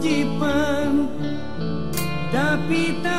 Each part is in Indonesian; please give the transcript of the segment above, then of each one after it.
kewajiban. Tapi tak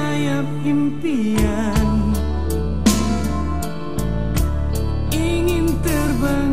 sayap impian. Ingin terbang